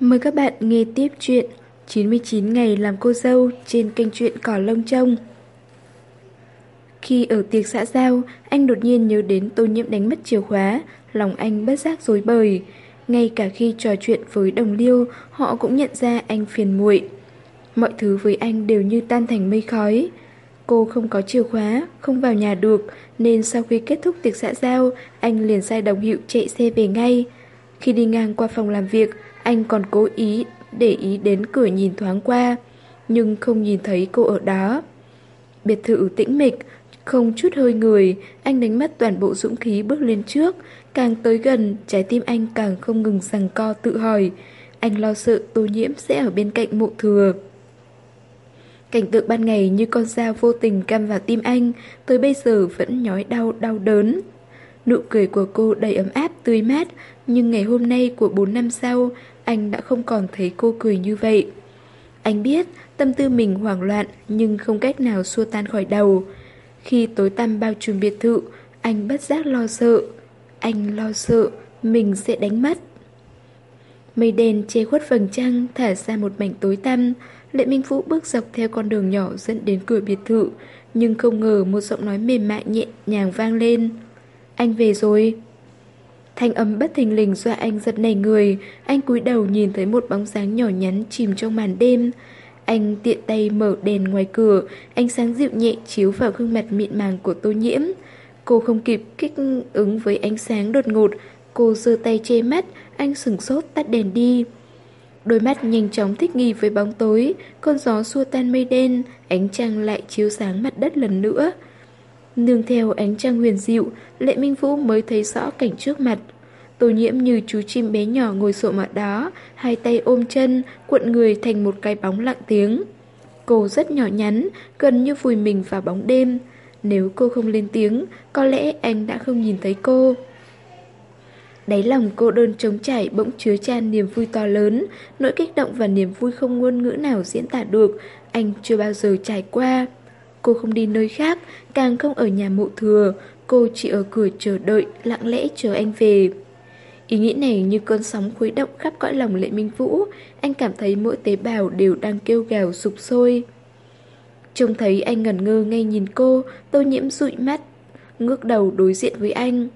Mời các bạn nghe tiếp chuyện 99 ngày làm cô dâu trên kênh truyện Cỏ Lông Trông. Khi ở tiệc xã giao, anh đột nhiên nhớ đến tô nhiễm đánh mất chìa khóa, lòng anh bất giác rối bời. Ngay cả khi trò chuyện với đồng liêu, họ cũng nhận ra anh phiền muội. Mọi thứ với anh đều như tan thành mây khói. Cô không có chìa khóa, không vào nhà được, nên sau khi kết thúc tiệc xã giao, anh liền sai đồng hiệu chạy xe về ngay. Khi đi ngang qua phòng làm việc, anh còn cố ý để ý đến cửa nhìn thoáng qua, nhưng không nhìn thấy cô ở đó. Biệt thự tĩnh mịch, không chút hơi người, anh đánh mất toàn bộ dũng khí bước lên trước, càng tới gần, trái tim anh càng không ngừng rằng co tự hỏi. Anh lo sợ tô nhiễm sẽ ở bên cạnh mộ thừa. Cảnh tượng ban ngày như con dao vô tình cam vào tim anh, tới bây giờ vẫn nhói đau đau đớn. Nụ cười của cô đầy ấm áp, tươi mát, nhưng ngày hôm nay của 4 năm sau, anh đã không còn thấy cô cười như vậy. Anh biết tâm tư mình hoảng loạn nhưng không cách nào xua tan khỏi đầu. Khi tối tăm bao trùm biệt thự, anh bất giác lo sợ. Anh lo sợ mình sẽ đánh mất. Mây đen che khuất vầng trăng thả ra một mảnh tối tăm. Lệ Minh Vũ bước dọc theo con đường nhỏ dẫn đến cửa biệt thự, nhưng không ngờ một giọng nói mềm mại nhẹ nhàng vang lên. Anh về rồi. Thanh âm bất thình lình dọa anh giật nảy người, anh cúi đầu nhìn thấy một bóng dáng nhỏ nhắn chìm trong màn đêm. Anh tiện tay mở đèn ngoài cửa, ánh sáng dịu nhẹ chiếu vào gương mặt mịn màng của tô nhiễm. Cô không kịp kích ứng với ánh sáng đột ngột, cô giơ tay che mắt, anh sừng sốt tắt đèn đi. Đôi mắt nhanh chóng thích nghi với bóng tối, con gió xua tan mây đen, ánh trăng lại chiếu sáng mặt đất lần nữa. Nương theo ánh trăng huyền dịu, Lệ Minh Vũ mới thấy rõ cảnh trước mặt. Tô nhiễm như chú chim bé nhỏ ngồi xổm ở đó, hai tay ôm chân, cuộn người thành một cái bóng lặng tiếng. Cô rất nhỏ nhắn, gần như vùi mình vào bóng đêm. Nếu cô không lên tiếng, có lẽ anh đã không nhìn thấy cô. Đáy lòng cô đơn trống trải bỗng chứa chan niềm vui to lớn, nỗi kích động và niềm vui không ngôn ngữ nào diễn tả được, anh chưa bao giờ trải qua. Cô không đi nơi khác, càng không ở nhà mộ thừa, cô chỉ ở cửa chờ đợi, lặng lẽ chờ anh về. Ý nghĩ này như cơn sóng khuấy động khắp cõi lòng Lệ Minh Vũ, anh cảm thấy mỗi tế bào đều đang kêu gào sụp sôi. Trông thấy anh ngẩn ngơ ngay nhìn cô, tô nhiễm dụi mắt, ngước đầu đối diện với anh.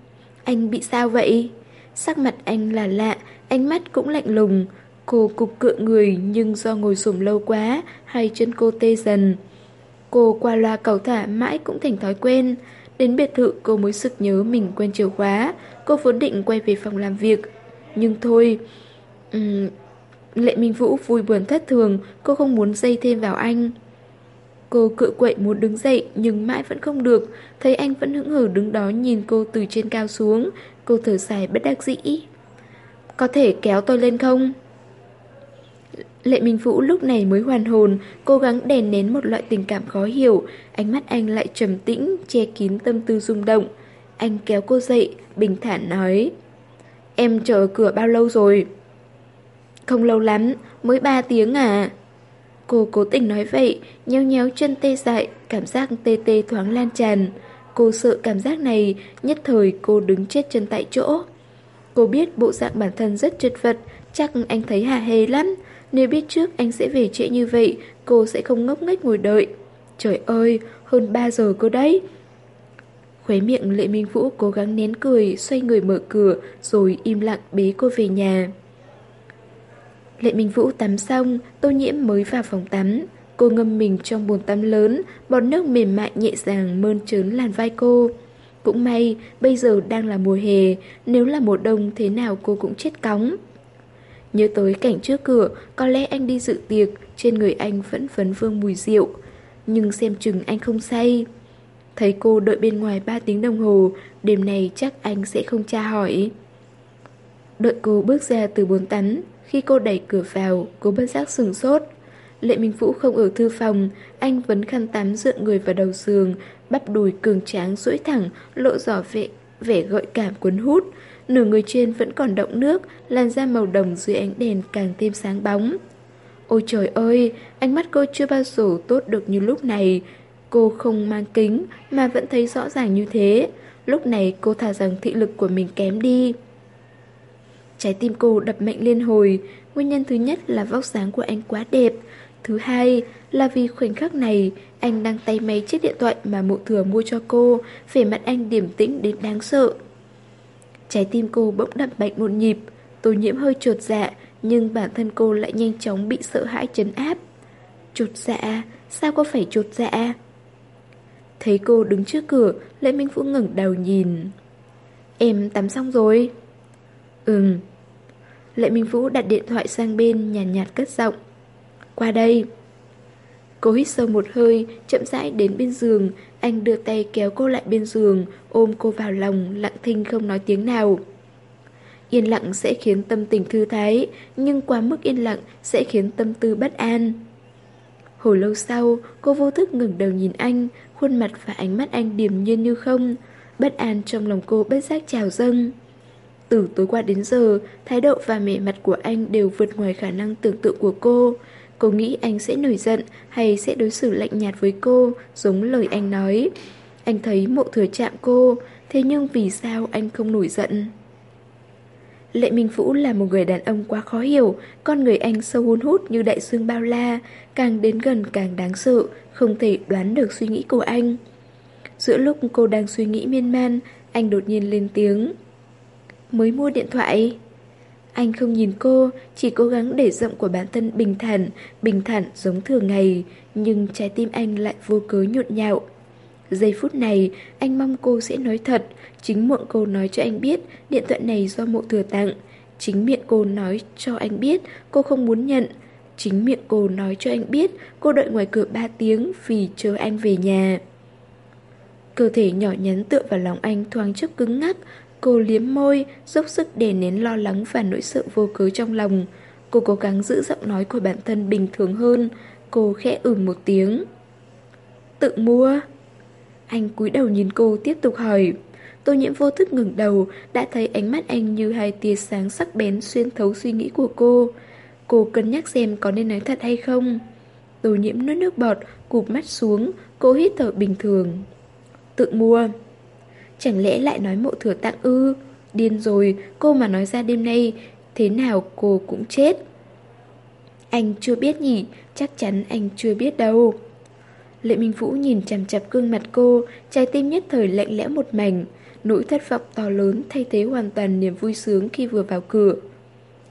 Anh bị sao vậy? Sắc mặt anh là lạ, ánh mắt cũng lạnh lùng. Cô cục cựa người nhưng do ngồi xổm lâu quá, hai chân cô tê dần. Cô qua loa cầu thả mãi cũng thành thói quen. Đến biệt thự cô mới sực nhớ mình quên chìa khóa. Cô vốn định quay về phòng làm việc. Nhưng thôi... Uhm, Lệ Minh Vũ vui buồn thất thường, cô không muốn dây thêm vào anh. Cô cự quậy muốn đứng dậy nhưng mãi vẫn không được, thấy anh vẫn hững hờ đứng đó nhìn cô từ trên cao xuống, cô thở dài bất đắc dĩ. Có thể kéo tôi lên không? Lệ Minh Vũ lúc này mới hoàn hồn, cố gắng đè nén một loại tình cảm khó hiểu, ánh mắt anh lại trầm tĩnh, che kín tâm tư rung động. Anh kéo cô dậy, bình thản nói. Em chờ cửa bao lâu rồi? Không lâu lắm, mới 3 tiếng à. Cô cố tình nói vậy, nhéo nhéo chân tê dại, cảm giác tê tê thoáng lan tràn. Cô sợ cảm giác này, nhất thời cô đứng chết chân tại chỗ. Cô biết bộ dạng bản thân rất chật vật, chắc anh thấy hà hê lắm. Nếu biết trước anh sẽ về trễ như vậy, cô sẽ không ngốc nghếch ngồi đợi. Trời ơi, hơn 3 giờ cơ đấy. Khóe miệng Lệ Minh Vũ cố gắng nén cười, xoay người mở cửa, rồi im lặng bế cô về nhà. Lệ Minh Vũ tắm xong, tô nhiễm mới vào phòng tắm. Cô ngâm mình trong bồn tắm lớn, bọt nước mềm mại nhẹ nhàng mơn trớn làn vai cô. Cũng may, bây giờ đang là mùa hè, nếu là mùa đông thế nào cô cũng chết cóng. Nhớ tới cảnh trước cửa, có lẽ anh đi dự tiệc, trên người anh vẫn phấn vương mùi rượu. Nhưng xem chừng anh không say. Thấy cô đợi bên ngoài 3 tiếng đồng hồ, đêm này chắc anh sẽ không tra hỏi. Đợi cô bước ra từ bốn tắm, khi cô đẩy cửa vào, cô bất giác sừng sốt. Lệ Minh Vũ không ở thư phòng, anh vẫn khăn tắm dựa người vào đầu giường, bắp đùi cường tráng duỗi thẳng, lộ rõ vẻ, vẻ gợi cảm cuốn hút. Nửa người trên vẫn còn động nước, làn da màu đồng dưới ánh đèn càng thêm sáng bóng. Ôi trời ơi, ánh mắt cô chưa bao giờ tốt được như lúc này. Cô không mang kính mà vẫn thấy rõ ràng như thế. Lúc này cô thà rằng thị lực của mình kém đi. Trái tim cô đập mạnh liên hồi, nguyên nhân thứ nhất là vóc dáng của anh quá đẹp, thứ hai là vì khoảnh khắc này anh đang tay máy chiếc điện thoại mà mụ thừa mua cho cô, vẻ mặt anh điềm tĩnh đến đáng sợ. Trái tim cô bỗng đập mạnh một nhịp, tô nhiễm hơi trột dạ, nhưng bản thân cô lại nhanh chóng bị sợ hãi chấn áp. Trột dạ, sao có phải trột dạ? Thấy cô đứng trước cửa, Lệ Minh Vũ ngẩng đầu nhìn. Em tắm xong rồi. Ừm. Lệ Minh Vũ đặt điện thoại sang bên, nhàn nhạt, nhạt cất giọng. Qua đây. Cô hít sâu một hơi, chậm rãi đến bên giường. Anh đưa tay kéo cô lại bên giường, ôm cô vào lòng, lặng thinh không nói tiếng nào. Yên lặng sẽ khiến tâm tình thư thái, nhưng quá mức yên lặng sẽ khiến tâm tư bất an. Hồi lâu sau, cô vô thức ngừng đầu nhìn anh, khuôn mặt và ánh mắt anh điềm nhiên như không. Bất an trong lòng cô bất giác trào dâng. Từ tối qua đến giờ, thái độ và mẹ mặt của anh đều vượt ngoài khả năng tưởng tượng của cô. Cô nghĩ anh sẽ nổi giận hay sẽ đối xử lạnh nhạt với cô, giống lời anh nói. Anh thấy mộ thừa chạm cô, thế nhưng vì sao anh không nổi giận? Lệ Minh Vũ là một người đàn ông quá khó hiểu, con người anh sâu hun hút như đại dương bao la, càng đến gần càng đáng sợ, không thể đoán được suy nghĩ của anh. Giữa lúc cô đang suy nghĩ miên man, anh đột nhiên lên tiếng. Mới mua điện thoại. Anh không nhìn cô, chỉ cố gắng để giọng của bản thân bình thản, bình thản giống thường ngày, nhưng trái tim anh lại vô cớ nhộn nhạo. Giây phút này, anh mong cô sẽ nói thật, chính miệng cô nói cho anh biết điện thoại này do mộ thừa tặng. Chính miệng cô nói cho anh biết cô không muốn nhận. Chính miệng cô nói cho anh biết cô đợi ngoài cửa 3 tiếng vì chờ anh về nhà. Cơ thể nhỏ nhắn tựa vào lòng anh thoáng chốc cứng ngắc, Cô liếm môi, dốc sức đè nén lo lắng và nỗi sợ vô cớ trong lòng. Cô cố gắng giữ giọng nói của bản thân bình thường hơn. Cô khẽ ửng một tiếng. Tự mua? Anh cúi đầu nhìn cô tiếp tục hỏi. Tô nhiễm vô thức ngừng đầu, đã thấy ánh mắt anh như hai tia sáng sắc bén xuyên thấu suy nghĩ của cô. Cô cân nhắc xem có nên nói thật hay không. Tô nhiễm nuốt nước bọt, cụp mắt xuống, cô hít thở bình thường. Tự mua. Chẳng lẽ lại nói mộ thừa tặng ư? Điên rồi, cô mà nói ra đêm nay, thế nào cô cũng chết. Anh chưa biết nhỉ, chắc chắn anh chưa biết đâu. Lệ Minh Vũ nhìn chằm chằm gương mặt cô, trái tim nhất thời lạnh lẽo một mảnh, nỗi thất vọng to lớn thay thế hoàn toàn niềm vui sướng khi vừa vào cửa.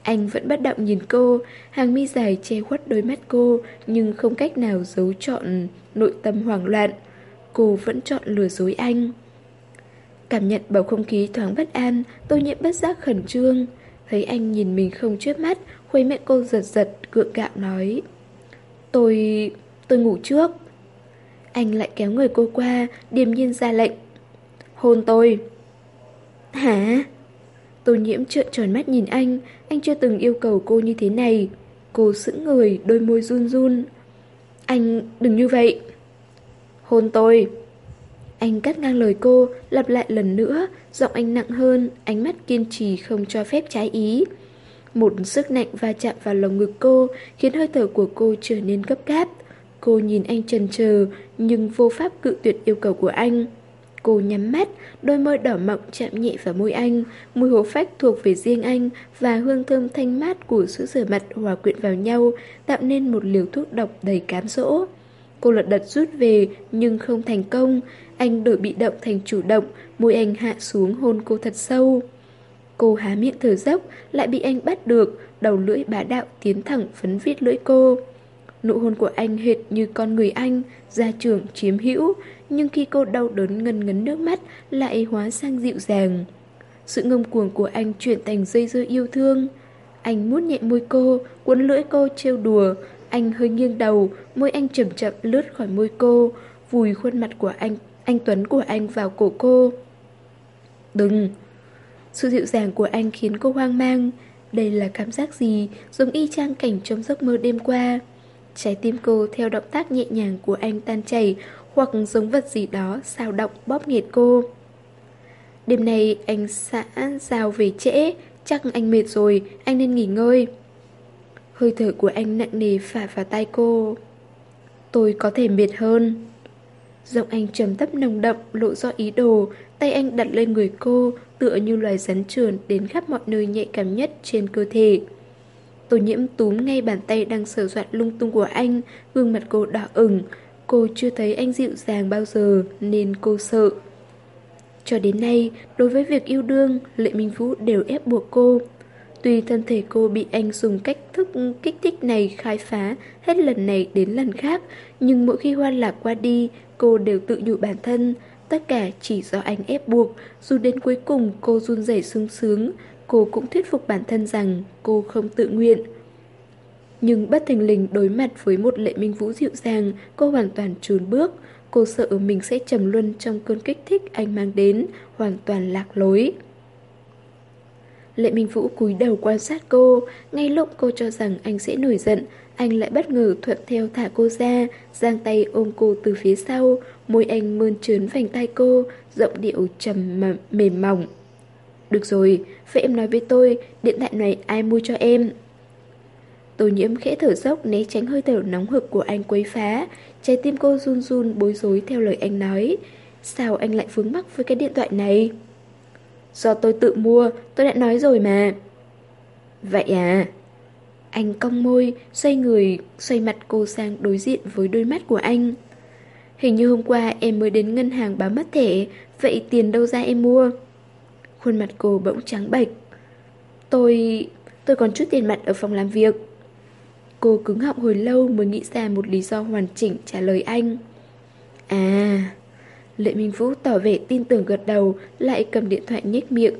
Anh vẫn bất động nhìn cô, hàng mi dài che khuất đôi mắt cô, nhưng không cách nào giấu trọn nội tâm hoảng loạn. Cô vẫn chọn lừa dối anh. Cảm nhận bầu không khí thoáng bất an, tôi nhiễm bất giác khẩn trương. Thấy anh nhìn mình không chớp mắt, khuấy miệng cô giật giật, gượng gạo nói. Tôi... tôi ngủ trước. Anh lại kéo người cô qua, điềm nhiên ra lệnh. Hôn tôi. Hả? Tô nhiễm trợn tròn mắt nhìn anh, anh chưa từng yêu cầu cô như thế này. Cô sững người, đôi môi run run. Anh đừng như vậy. Hôn tôi. Anh cắt ngang lời cô, lặp lại lần nữa, giọng anh nặng hơn, ánh mắt kiên trì không cho phép trái ý. Một sức nạnh va chạm vào lồng ngực cô, khiến hơi thở của cô trở nên gấp gáp. Cô nhìn anh trần chờ nhưng vô pháp cự tuyệt yêu cầu của anh. Cô nhắm mắt, đôi môi đỏ mọng chạm nhẹ vào môi anh, mùi hổ phách thuộc về riêng anh và hương thơm thanh mát của sữa rửa mặt hòa quyện vào nhau, tạo nên một liều thuốc độc đầy cám dỗ. Cô lật đật rút về nhưng không thành công, anh đổi bị động thành chủ động, môi anh hạ xuống hôn cô thật sâu. Cô há miệng thở dốc, lại bị anh bắt được, đầu lưỡi bá đạo tiến thẳng phấn viết lưỡi cô. Nụ hôn của anh hệt như con người anh, gia trưởng chiếm hữu, nhưng khi cô đau đớn ngân ngấn nước mắt lại hóa sang dịu dàng. Sự ngông cuồng của anh chuyển thành dây dưa yêu thương. Anh mút nhẹ môi cô, cuốn lưỡi cô trêu đùa. Anh hơi nghiêng đầu, môi anh chậm chậm lướt khỏi môi cô, vùi khuôn mặt của anh anh Tuấn của anh vào cổ cô. Đừng! Sự dịu dàng của anh khiến cô hoang mang. Đây là cảm giác gì giống y chang cảnh trong giấc mơ đêm qua. Trái tim cô theo động tác nhẹ nhàng của anh tan chảy hoặc giống vật gì đó sao động bóp nghẹt cô. Đêm nay anh xã giao về trễ, chắc anh mệt rồi, anh nên nghỉ ngơi. Hơi thở của anh nặng nề phả vào tay cô. Tôi có thể mệt hơn. Giọng anh trầm thấp nồng đậm lộ rõ ý đồ, tay anh đặt lên người cô, tựa như loài rắn trườn đến khắp mọi nơi nhạy cảm nhất trên cơ thể. Tô nhiễm túm ngay bàn tay đang sờ soạn lung tung của anh, gương mặt cô đỏ ửng. Cô chưa thấy anh dịu dàng bao giờ nên cô sợ. Cho đến nay, đối với việc yêu đương, Lệ Minh Vũ đều ép buộc cô. Tuy thân thể cô bị anh dùng cách thức kích thích này khai phá hết lần này đến lần khác, nhưng mỗi khi hoan lạc qua đi, cô đều tự nhủ bản thân, tất cả chỉ do anh ép buộc, dù đến cuối cùng cô run rẩy sung sướng, cô cũng thuyết phục bản thân rằng cô không tự nguyện. Nhưng bất thình lình đối mặt với một lệ minh vũ dịu dàng, cô hoàn toàn trùn bước. Cô sợ mình sẽ trầm luân trong cơn kích thích anh mang đến, hoàn toàn lạc lối. Lệ Minh Vũ cúi đầu quan sát cô, ngay lúc cô cho rằng anh sẽ nổi giận, anh lại bất ngờ thuận theo thả cô ra, giang tay ôm cô từ phía sau, môi anh mơn trớn vành tay cô, giọng điệu trầm mềm mỏng. Được rồi, vậy em nói với tôi, điện thoại này ai mua cho em? Tô nhiễm khẽ thở dốc né tránh hơi thở nóng hực của anh quấy phá, trái tim cô run run bối rối theo lời anh nói. Sao anh lại vướng mắc với cái điện thoại này? Do tôi tự mua, tôi đã nói rồi mà. Vậy à? Anh cong môi, xoay người, xoay mặt cô sang đối diện với đôi mắt của anh. Hình như hôm qua em mới đến ngân hàng báo mất thẻ, vậy tiền đâu ra em mua? Khuôn mặt cô bỗng trắng bệch. Tôi... tôi còn chút tiền mặt ở phòng làm việc. Cô cứng họng hồi lâu mới nghĩ ra một lý do hoàn chỉnh trả lời anh. À... Lệ Minh Vũ tỏ vẻ tin tưởng gật đầu, lại cầm điện thoại nhếch miệng.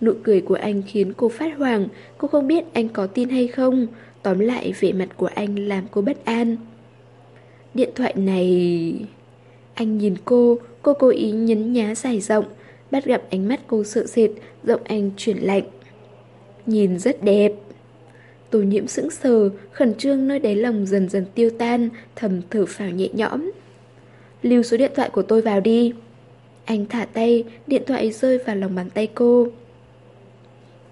Nụ cười của anh khiến cô phát hoảng, cô không biết anh có tin hay không. Tóm lại vẻ mặt của anh làm cô bất an. Điện thoại này... Anh nhìn cô, cô cố ý nhấn nhá dài rộng, bắt gặp ánh mắt cô sợ sệt, giọng anh chuyển lạnh. Nhìn rất đẹp. Tô nhiễm sững sờ, khẩn trương nơi đáy lòng dần dần tiêu tan, thầm thở phào nhẹ nhõm. Lưu số điện thoại của tôi vào đi. Anh thả tay, điện thoại rơi vào lòng bàn tay cô.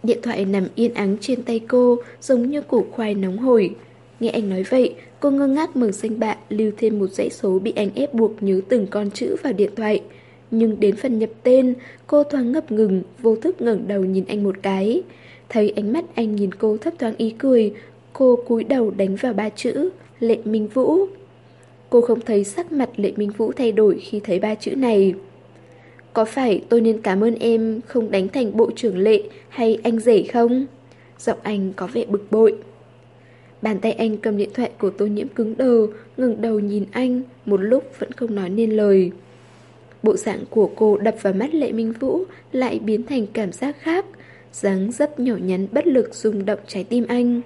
Điện thoại nằm yên ắng trên tay cô, giống như củ khoai nóng hổi. Nghe anh nói vậy, cô ngơ ngác mừng danh bạ lưu thêm một dãy số bị anh ép buộc nhớ từng con chữ vào điện thoại. Nhưng đến phần nhập tên, cô thoáng ngập ngừng, vô thức ngẩng đầu nhìn anh một cái. Thấy ánh mắt anh nhìn cô thấp thoáng ý cười, cô cúi đầu đánh vào ba chữ, Lệ Minh Vũ. Cô không thấy sắc mặt Lệ Minh Vũ thay đổi khi thấy ba chữ này. Có phải tôi nên cảm ơn em không đánh thành bộ trưởng Lệ hay anh rể không? Giọng anh có vẻ bực bội. Bàn tay anh cầm điện thoại của tô nhiễm cứng đờ, ngừng đầu nhìn anh, một lúc vẫn không nói nên lời. Bộ dạng của cô đập vào mắt Lệ Minh Vũ lại biến thành cảm giác khác, dáng dấp nhỏ nhắn bất lực rung động trái tim anh.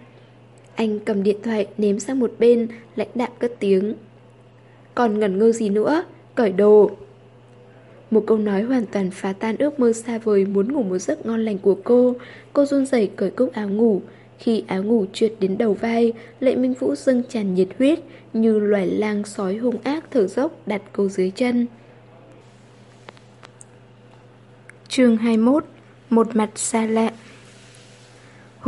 Anh cầm điện thoại ném sang một bên, lãnh đạm cất tiếng. Còn ngẩn ngơ gì nữa, cởi đồ. Một câu nói hoàn toàn phá tan ước mơ xa vời muốn ngủ một giấc ngon lành của cô. Cô run rẩy cởi cúc áo ngủ. Khi áo ngủ trượt đến đầu vai, Lệ Minh Vũ dâng tràn nhiệt huyết, như loài lang sói hung ác thở dốc đặt cô dưới chân. chương 21 Một mặt xa lạ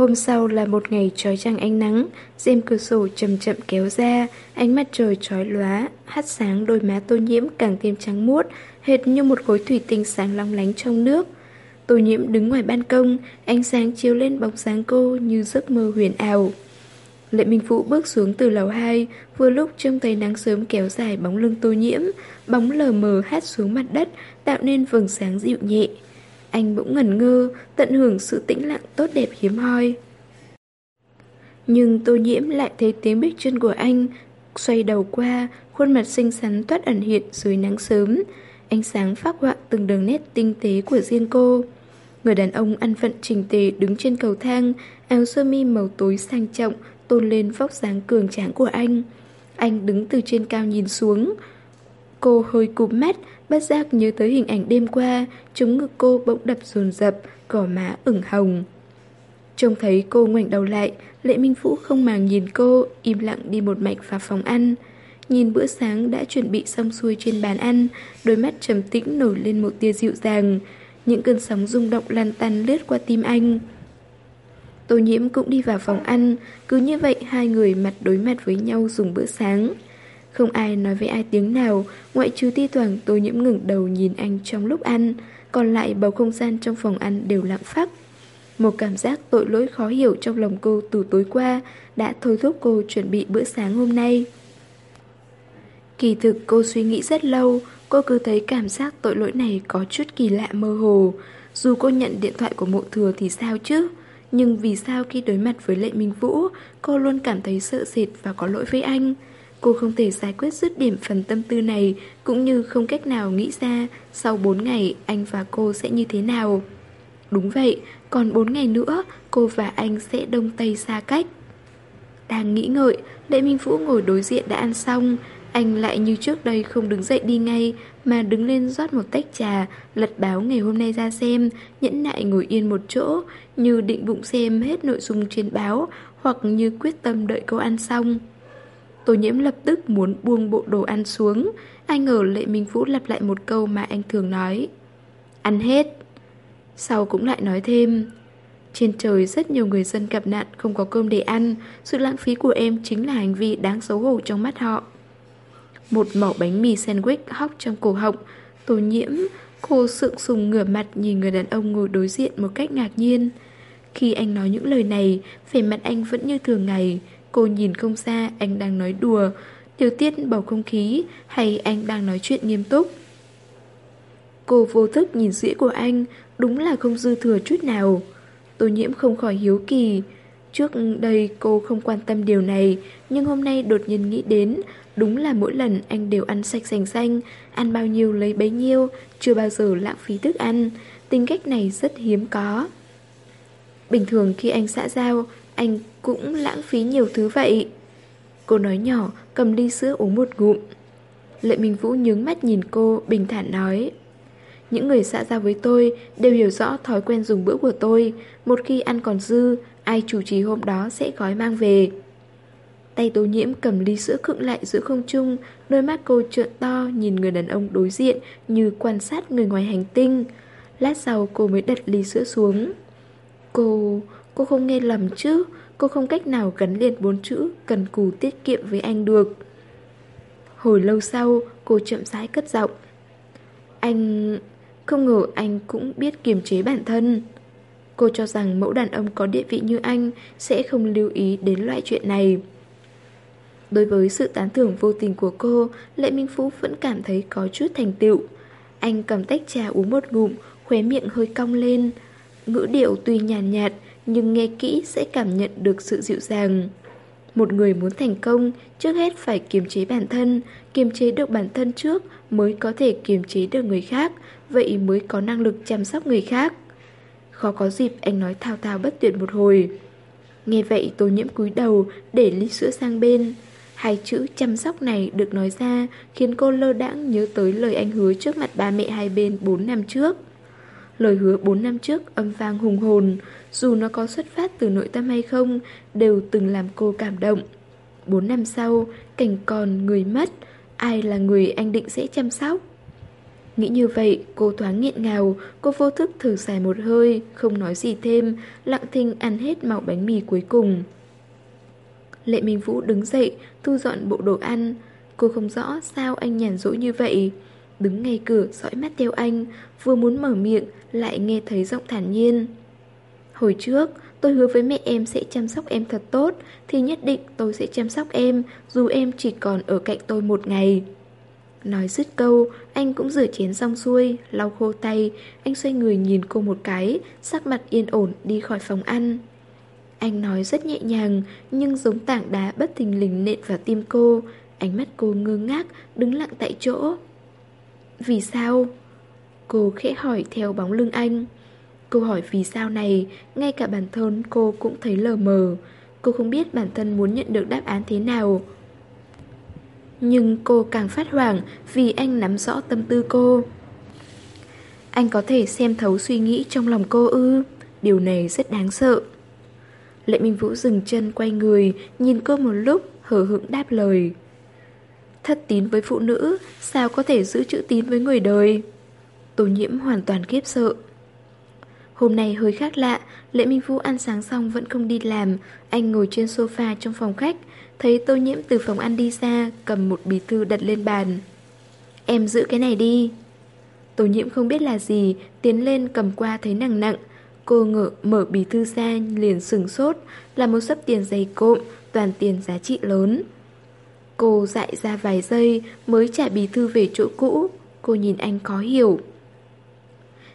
Hôm sau là một ngày trói trăng ánh nắng, rèm cửa sổ chậm chậm kéo ra, ánh mặt trời trói lóa, hắt sáng đôi má tô nhiễm càng thêm trắng muốt, hệt như một khối thủy tinh sáng long lánh trong nước. Tô nhiễm đứng ngoài ban công, ánh sáng chiếu lên bóng dáng cô như giấc mơ huyền ảo. Lệ Minh Phụ bước xuống từ lầu 2, vừa lúc trông thấy nắng sớm kéo dài bóng lưng tô nhiễm, bóng lờ mờ hát xuống mặt đất, tạo nên vầng sáng dịu nhẹ. Anh bỗng ngẩn ngơ, tận hưởng sự tĩnh lặng tốt đẹp hiếm hoi. Nhưng tô nhiễm lại thấy tiếng bước chân của anh, xoay đầu qua, khuôn mặt xinh xắn toát ẩn hiện dưới nắng sớm. Ánh sáng phát họa từng đường nét tinh tế của riêng cô. Người đàn ông ăn vận trình tề đứng trên cầu thang, áo sơ mi màu tối sang trọng tôn lên vóc dáng cường tráng của anh. Anh đứng từ trên cao nhìn xuống. Cô hơi cụp mắt, bất giác nhớ tới hình ảnh đêm qua, trúng ngực cô bỗng đập dồn dập, cỏ má ửng hồng. Trông thấy cô ngoảnh đầu lại, Lệ Minh Vũ không màng nhìn cô, im lặng đi một mạch vào phòng ăn. Nhìn bữa sáng đã chuẩn bị xong xuôi trên bàn ăn, đôi mắt trầm tĩnh nổi lên một tia dịu dàng. Những cơn sóng rung động lan tăn lướt qua tim anh. Tô nhiễm cũng đi vào phòng ăn, cứ như vậy hai người mặt đối mặt với nhau dùng bữa sáng. Không ai nói với ai tiếng nào, ngoại trừ ti thoảng tôi nhiễm ngừng đầu nhìn anh trong lúc ăn, còn lại bầu không gian trong phòng ăn đều lặng phắc. Một cảm giác tội lỗi khó hiểu trong lòng cô từ tối qua đã thôi thúc cô chuẩn bị bữa sáng hôm nay. Kỳ thực cô suy nghĩ rất lâu, cô cứ thấy cảm giác tội lỗi này có chút kỳ lạ mơ hồ. Dù cô nhận điện thoại của mộ thừa thì sao chứ? Nhưng vì sao khi đối mặt với Lệ Minh Vũ, cô luôn cảm thấy sợ sệt và có lỗi với anh? Cô không thể giải quyết dứt điểm phần tâm tư này, cũng như không cách nào nghĩ ra sau 4 ngày anh và cô sẽ như thế nào. Đúng vậy, còn 4 ngày nữa, cô và anh sẽ đông tây xa cách. Đang nghĩ ngợi, Lệ Minh Vũ ngồi đối diện đã ăn xong, anh lại như trước đây không đứng dậy đi ngay Mà đứng lên rót một tách trà Lật báo ngày hôm nay ra xem Nhẫn nại ngồi yên một chỗ Như định bụng xem hết nội dung trên báo Hoặc như quyết tâm đợi cô ăn xong Tô nhiễm lập tức muốn buông bộ đồ ăn xuống. Ai ngờ Lệ Minh Vũ lặp lại một câu mà anh thường nói. Ăn hết. Sau cũng lại nói thêm. Trên trời rất nhiều người dân gặp nạn không có cơm để ăn. Sự lãng phí của em chính là hành vi đáng xấu hổ trong mắt họ. Một mẩu bánh mì sandwich hóc trong cổ họng. Tô nhiễm, Cô sượng sùng ngửa mặt nhìn người đàn ông ngồi đối diện một cách ngạc nhiên. Khi anh nói những lời này, Vẻ mặt anh vẫn như thường ngày. Cô nhìn không xa, anh đang nói đùa. Điều tiết bầu không khí, Hay anh đang nói chuyện nghiêm túc? Cô vô thức nhìn dĩa của anh, Đúng là không dư thừa chút nào. Tô nhiễm không khỏi hiếu kỳ. Trước đây cô không quan tâm điều này, Nhưng hôm nay đột nhiên nghĩ đến, Đúng là mỗi lần anh đều ăn sạch sành xanh, Ăn bao nhiêu lấy bấy nhiêu, Chưa bao giờ lãng phí thức ăn. Tính cách này rất hiếm có. Bình thường khi anh xã giao, Anh cũng lãng phí nhiều thứ vậy. Cô nói nhỏ, Cầm ly sữa uống một ngụm. Lệ Minh Vũ nhướng mắt nhìn cô, Bình thản nói, Những người xã giao với tôi Đều hiểu rõ thói quen dùng bữa của tôi. Một khi ăn còn dư, Ai chủ trì hôm đó sẽ gói mang về. Tay tố nhiễm cầm ly sữa khựng lại giữa không trung, Đôi mắt cô trợn to nhìn người đàn ông đối diện Như quan sát người ngoài hành tinh. Lát sau, cô mới đặt ly sữa xuống. Cô... cô không nghe lầm chứ? Cô không cách nào gắn liền bốn chữ Cần cù tiết kiệm với anh được Hồi lâu sau Cô chậm rãi cất giọng Anh... không ngờ anh cũng biết kiềm chế bản thân Cô cho rằng mẫu đàn ông có địa vị như anh Sẽ không lưu ý đến loại chuyện này Đối với sự tán thưởng vô tình của cô, Lệ Minh Phú vẫn cảm thấy có chút thành tựu. Anh cầm tách trà uống một ngụm, khóe miệng hơi cong lên. Ngữ điệu tuy nhàn nhạt, nhạt, nhưng nghe kỹ sẽ cảm nhận được sự dịu dàng. Một người muốn thành công, trước hết phải kiềm chế bản thân, kiềm chế được bản thân trước mới có thể kiềm chế được người khác, vậy mới có năng lực chăm sóc người khác. Khó có dịp anh nói thao thao bất tuyệt một hồi. Nghe vậy tô nhiễm cúi đầu để ly sữa sang bên. Hai chữ chăm sóc này được nói ra khiến cô lơ đãng nhớ tới lời anh hứa trước mặt ba mẹ hai bên 4 năm trước. Lời hứa 4 năm trước âm vang hùng hồn, dù nó có xuất phát từ nội tâm hay không, đều từng làm cô cảm động. bốn năm sau, cảnh còn người mất, ai là người anh định sẽ chăm sóc? Nghĩ như vậy, cô thoáng nghiện ngào, cô vô thức thử xài một hơi, không nói gì thêm, lặng thinh ăn hết màu bánh mì cuối cùng. Lệ Minh Vũ đứng dậy, thu dọn bộ đồ ăn. Cô không rõ sao anh nhàn rỗi như vậy. Đứng ngay cửa dõi mắt theo anh, vừa muốn mở miệng, lại nghe thấy giọng thản nhiên. Hồi trước, tôi hứa với mẹ em sẽ chăm sóc em thật tốt, thì nhất định tôi sẽ chăm sóc em, dù em chỉ còn ở cạnh tôi một ngày. Nói dứt câu, anh cũng rửa chén xong xuôi, lau khô tay, anh xoay người nhìn cô một cái, sắc mặt yên ổn đi khỏi phòng ăn. Anh nói rất nhẹ nhàng, nhưng giống tảng đá bất thình lình nện vào tim cô. Ánh mắt cô ngơ ngác, đứng lặng tại chỗ. Vì sao? Cô khẽ hỏi theo bóng lưng anh. Câu hỏi vì sao này, ngay cả bản thân cô cũng thấy lờ mờ. Cô không biết bản thân muốn nhận được đáp án thế nào. Nhưng cô càng phát hoảng vì anh nắm rõ tâm tư cô. Anh có thể xem thấu suy nghĩ trong lòng cô ư. Điều này rất đáng sợ. Lệ Minh Vũ dừng chân quay người, nhìn cô một lúc, hờ hững đáp lời. Thất tín với phụ nữ, sao có thể giữ chữ tín với người đời? Tô nhiễm hoàn toàn kiếp sợ. Hôm nay hơi khác lạ, Lệ Minh Vũ ăn sáng xong vẫn không đi làm, anh ngồi trên sofa trong phòng khách, thấy Tô Nhiễm từ phòng ăn đi ra, cầm một bí thư đặt lên bàn. Em giữ cái này đi. Tô Nhiễm không biết là gì, tiến lên cầm qua thấy nặng nặng. Cô ngỡ mở bí thư ra liền sừng sốt, là một sấp tiền dày cộm, toàn tiền giá trị lớn. Cô dại ra vài giây mới trả bí thư về chỗ cũ, cô nhìn anh khó hiểu.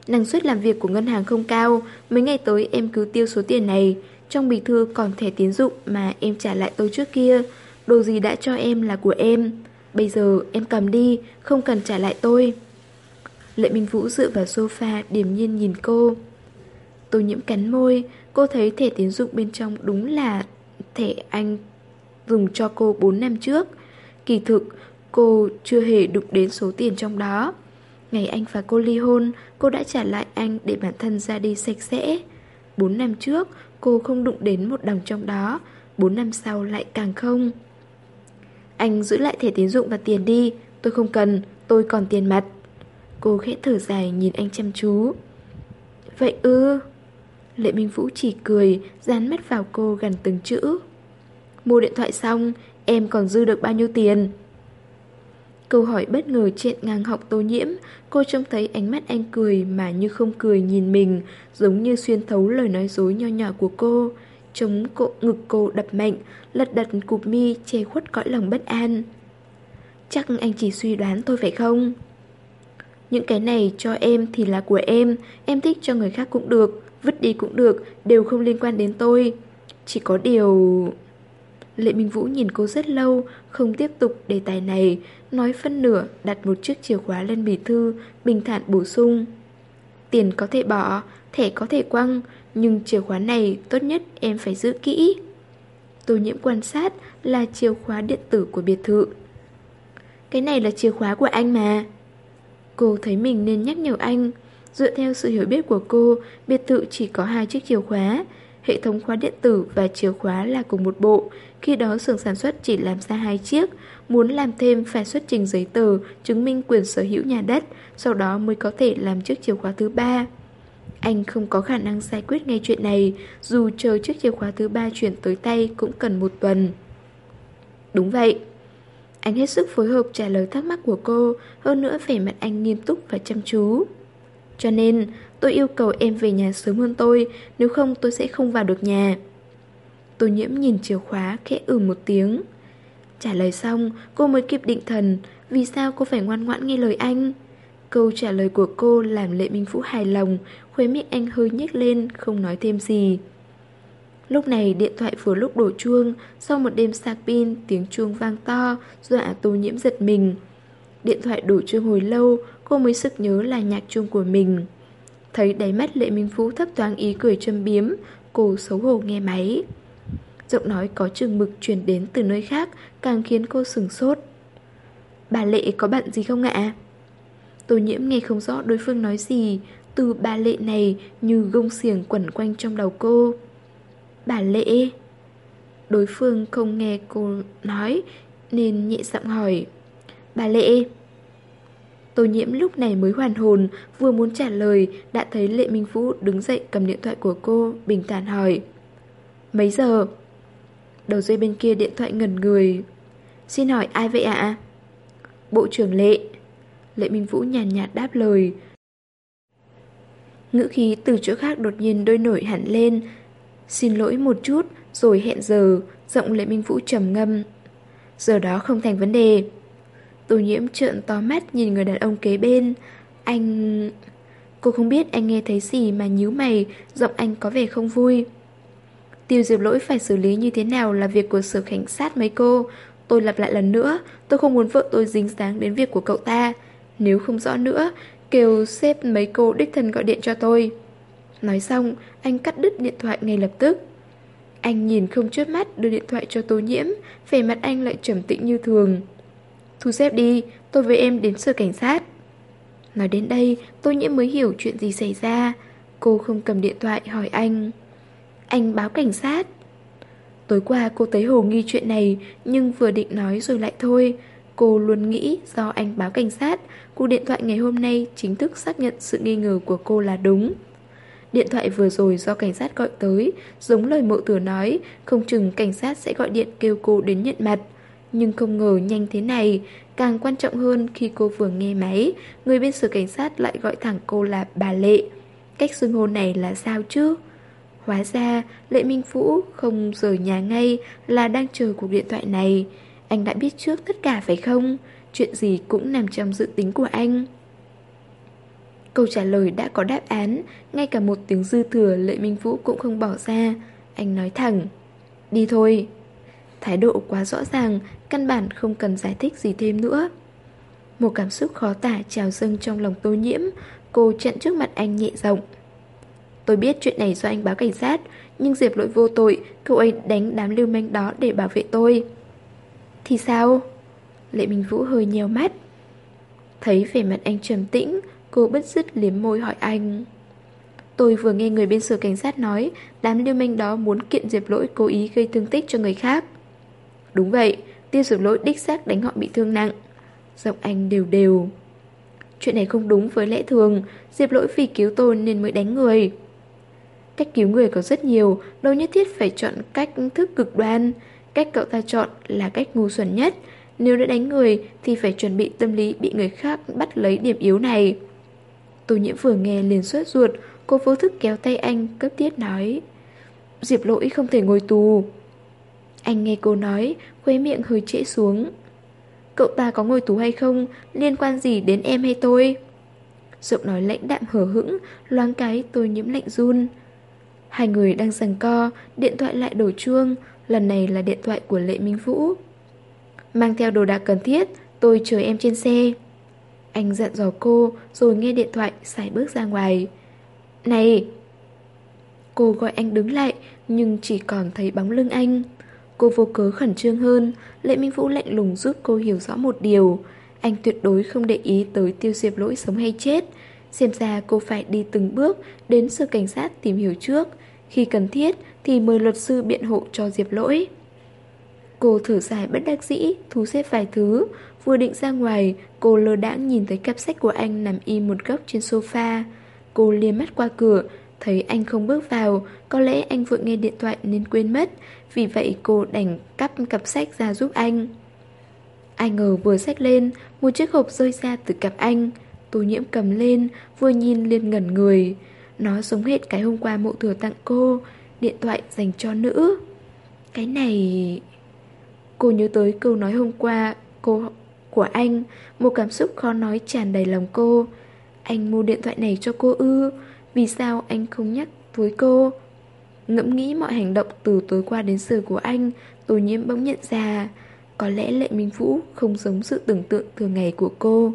Năng suất làm việc của ngân hàng không cao, mấy ngày tới em cứ tiêu số tiền này. Trong bì thư còn thẻ tín dụng mà em trả lại tôi trước kia. Đồ gì đã cho em là của em. Bây giờ em cầm đi, không cần trả lại tôi. Lệ Minh Vũ dựa vào sofa điềm nhiên nhìn cô. tôi nhiễm cắn môi, cô thấy thẻ tín dụng bên trong đúng là thẻ anh dùng cho cô 4 năm trước. Kỳ thực, cô chưa hề đụng đến số tiền trong đó. Ngày anh và cô ly hôn, cô đã trả lại anh để bản thân ra đi sạch sẽ. Bốn năm trước, cô không đụng đến một đồng trong đó. Bốn năm sau lại càng không. Anh giữ lại thẻ tín dụng và tiền đi. Tôi không cần, tôi còn tiền mặt. Cô khẽ thở dài nhìn anh chăm chú. Vậy ư? Lệ Minh Vũ chỉ cười, dán mắt vào cô gần từng chữ. Mua điện thoại xong, em còn dư được bao nhiêu tiền? Câu hỏi bất ngờ trên ngang học tô nhiễm, cô trông thấy ánh mắt anh cười mà như không cười nhìn mình, giống như xuyên thấu lời nói dối nho nhỏ của cô. Chống cộ ngực cô đập mạnh, lật đật cụp mi che khuất cõi lòng bất an. Chắc anh chỉ suy đoán thôi phải không? Những cái này cho em thì là của em, em thích cho người khác cũng được, vứt đi cũng được, đều không liên quan đến tôi. Chỉ có điều... Lệ Minh Vũ nhìn cô rất lâu, không tiếp tục đề tài này, nói phân nửa đặt một chiếc chìa khóa lên bì thư, bình thản bổ sung. Tiền có thể bỏ, thẻ có thể quăng, nhưng chìa khóa này tốt nhất em phải giữ kỹ. Tô nhiễm quan sát là chìa khóa điện tử của biệt thự. Cái này là chìa khóa của anh mà. Cô thấy mình nên nhắc nhở anh. Dựa theo sự hiểu biết của cô, biệt thự chỉ có hai chiếc chìa khóa. Hệ thống khóa điện tử và chìa khóa là cùng một bộ, khi đó xưởng sản xuất chỉ làm ra hai chiếc, muốn làm thêm phải xuất trình giấy tờ chứng minh quyền sở hữu nhà đất, sau đó mới có thể làm chiếc chìa khóa thứ ba. Anh không có khả năng giải quyết ngay chuyện này, dù chờ chiếc chìa khóa thứ ba chuyển tới tay cũng cần một tuần. Đúng vậy. Anh hết sức phối hợp trả lời thắc mắc của cô, hơn nữa vẻ mặt anh nghiêm túc và chăm chú. Cho nên, tôi yêu cầu em về nhà sớm hơn tôi, nếu không tôi sẽ không vào được nhà. Tô nhiễm nhìn chìa khóa khẽ ừ một tiếng. Trả lời xong, cô mới kịp định thần, vì sao cô phải ngoan ngoãn nghe lời anh? Câu trả lời của cô làm Lệ Minh Phú hài lòng, khuế miệng anh hơi nhếch lên, không nói thêm gì. Lúc này điện thoại vừa lúc đổ chuông, sau một đêm sạc pin, tiếng chuông vang to, dọa tô nhiễm giật mình. Điện thoại đổ chuông hồi lâu, cô mới sực nhớ là nhạc chuông của mình. Thấy đáy mắt Lệ Minh Phú thấp thoáng ý cười châm biếm, cô xấu hổ nghe máy. Giọng nói có chừng mực truyền đến từ nơi khác càng khiến cô sừng sốt. Bà Lệ có bạn gì không ạ? Tô nhiễm nghe không rõ đối phương nói gì, từ bà Lệ này như gông xiềng quẩn quanh trong đầu cô. Bà Lệ... Đối phương không nghe cô nói nên nhẹ giọng hỏi. Bà Lệ... Tô nhiễm lúc này mới hoàn hồn, vừa muốn trả lời, đã thấy Lệ Minh Vũ đứng dậy cầm điện thoại của cô, bình thản hỏi. Mấy giờ? Đầu dây bên kia điện thoại ngẩn người. Xin hỏi ai vậy ạ? Bộ trưởng Lệ. Lệ Minh Vũ nhàn nhạt, đáp lời. Ngữ khí từ chỗ khác đột nhiên đôi nổi hẳn lên. Xin lỗi một chút Rồi hẹn giờ Giọng Lệ Minh Vũ trầm ngâm. Giờ đó không thành vấn đề. Tô nhiễm trợn to mắt nhìn người đàn ông kế bên. Anh... Cô không biết anh nghe thấy gì mà nhíu mày Giọng anh có vẻ không vui. Tiêu diệp lỗi phải xử lý như thế nào là việc của sở cảnh sát mấy cô. Tôi lặp lại lần nữa, tôi không muốn vợ tôi dính dáng đến việc của cậu ta. Nếu không rõ nữa, kêu xếp mấy cô đích thân gọi điện cho tôi. Nói xong, anh cắt đứt điện thoại ngay lập tức. Anh nhìn không chớp mắt đưa điện thoại cho Tô Nhiễm, vẻ mặt anh lại trầm tĩnh như thường. Thu xếp đi, tôi với em đến sở cảnh sát. Nói đến đây, Tô Nhiễm mới hiểu chuyện gì xảy ra. Cô không cầm điện thoại hỏi anh. Anh báo cảnh sát Tối qua cô thấy hồ nghi chuyện này Nhưng vừa định nói rồi lại thôi Cô luôn nghĩ do anh báo cảnh sát Cuộc điện thoại ngày hôm nay chính thức xác nhận sự nghi ngờ của cô là đúng Điện thoại vừa rồi do cảnh sát gọi tới, giống lời mộ tử nói, không chừng cảnh sát sẽ gọi điện kêu cô đến nhận mặt. Nhưng không ngờ nhanh thế này, càng quan trọng hơn khi cô vừa nghe máy, người bên sở cảnh sát lại gọi thẳng cô là bà Lệ. Cách xưng hô này là sao chứ? Hóa ra, Lệ Minh Vũ không rời nhà ngay là đang chờ cuộc điện thoại này. Anh đã biết trước tất cả phải không? Chuyện gì cũng nằm trong dự tính của anh. Câu trả lời đã có đáp án, ngay cả một tiếng dư thừa Lệ Minh Vũ cũng không bỏ ra. Anh nói thẳng, đi thôi. Thái độ quá rõ ràng, căn bản không cần giải thích gì thêm nữa. Một cảm xúc khó tả trào dâng trong lòng tô nhiễm, cô chặn trước mặt anh nhẹ giọng. Tôi biết chuyện này do anh báo cảnh sát, nhưng Diệp lỗi vô tội, cậu ấy đánh đám lưu manh đó để bảo vệ tôi. Thì sao? Lệ Minh Vũ hơi nhèo mắt. Thấy vẻ mặt anh trầm tĩnh, cô bất dứt liếm môi hỏi anh. Tôi vừa nghe người bên sở cảnh sát nói đám lưu manh đó muốn kiện Diệp lỗi cố ý gây thương tích cho người khác. Đúng vậy, tiêu Diệp lỗi đích xác đánh họ bị thương nặng. Giọng anh đều đều. Chuyện này không đúng với lẽ thường, Diệp lỗi vì cứu tôi nên mới đánh người. Cách cứu người có rất nhiều, đâu nhất thiết phải chọn cách thức cực đoan. Cách cậu ta chọn là cách ngu xuẩn nhất. Nếu đã đánh người thì phải chuẩn bị tâm lý bị người khác bắt lấy điểm yếu này. Tô nhiễm vừa nghe liền suốt ruột, cô vô thức kéo tay anh, cấp tiết nói. Diệp lỗi không thể ngồi tù. Anh nghe cô nói, khuấy miệng hơi trễ xuống. Cậu ta có ngồi tù hay không, liên quan gì đến em hay tôi? Giọng nói lãnh đạm hở hững, loáng cái tôi nhiễm lạnh run. Hai người đang giằng co, điện thoại lại đổ chuông, lần này là điện thoại của Lệ Minh Vũ. Mang theo đồ đạc cần thiết, tôi chờ em trên xe. Anh dặn dò cô, rồi nghe điện thoại, xài bước ra ngoài. Này! Cô gọi anh đứng lại, nhưng chỉ còn thấy bóng lưng anh. Cô vô cớ khẩn trương hơn, Lệ Minh Vũ lạnh lùng giúp cô hiểu rõ một điều. Anh tuyệt đối không để ý tới tiêu diệp lỗi sống hay chết. Xem ra cô phải đi từng bước đến sở cảnh sát tìm hiểu trước. Khi cần thiết thì mời luật sư biện hộ cho diệp lỗi. Cô thở dài bất đắc dĩ, thu xếp vài thứ. Vừa định ra ngoài, cô lơ đãng nhìn thấy cặp sách của anh nằm im một góc trên sofa. Cô liếc mắt qua cửa, thấy anh không bước vào, có lẽ anh vừa nghe điện thoại nên quên mất, vì vậy cô đành cắp cặp sách ra giúp anh. Ai ngờ vừa xách lên, một chiếc hộp rơi ra từ cặp anh. Tô nhiễm cầm lên, vừa nhìn liền ngẩn người. Nó giống hết cái hôm qua mộ thừa tặng cô, điện thoại dành cho nữ. Cái này... Cô nhớ tới câu nói hôm qua cô của anh, một cảm xúc khó nói tràn đầy lòng cô. Anh mua điện thoại này cho cô ư, vì sao anh không nhắc với cô? Ngẫm nghĩ mọi hành động từ tối qua đến giờ của anh, Tô nhiễm bỗng nhận ra, có lẽ Lệ Minh Vũ không giống sự tưởng tượng thường ngày của cô.